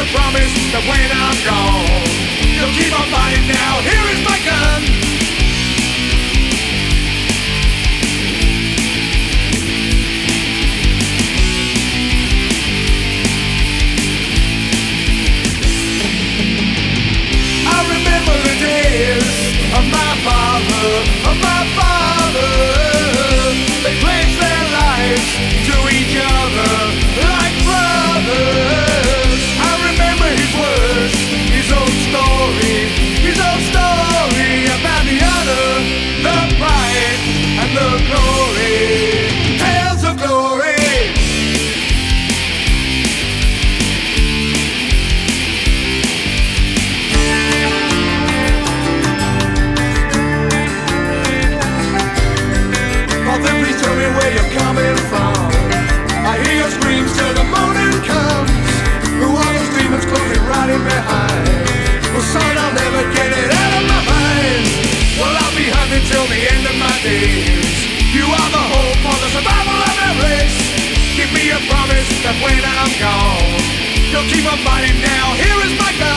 you promise that when I'm gone, you'll keep on fighting. You'll keep on fighting now. Here is my gun.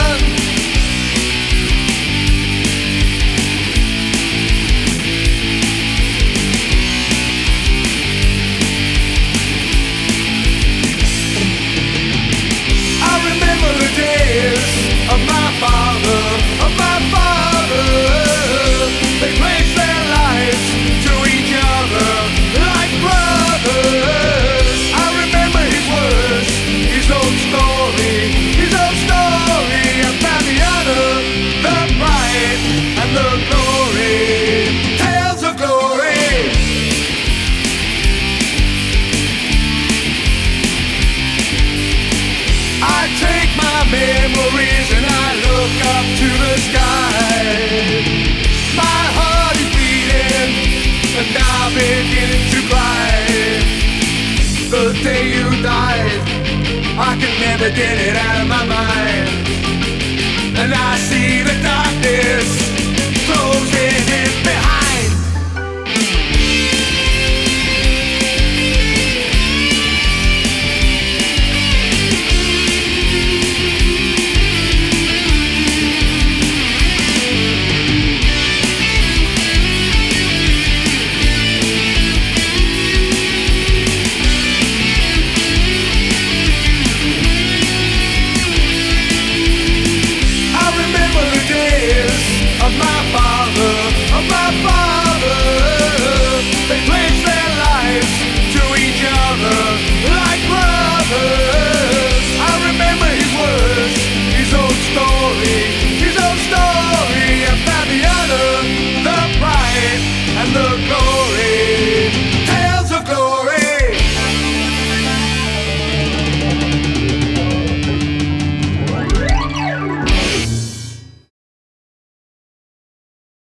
the day you died. I can never get it out of my mind. And I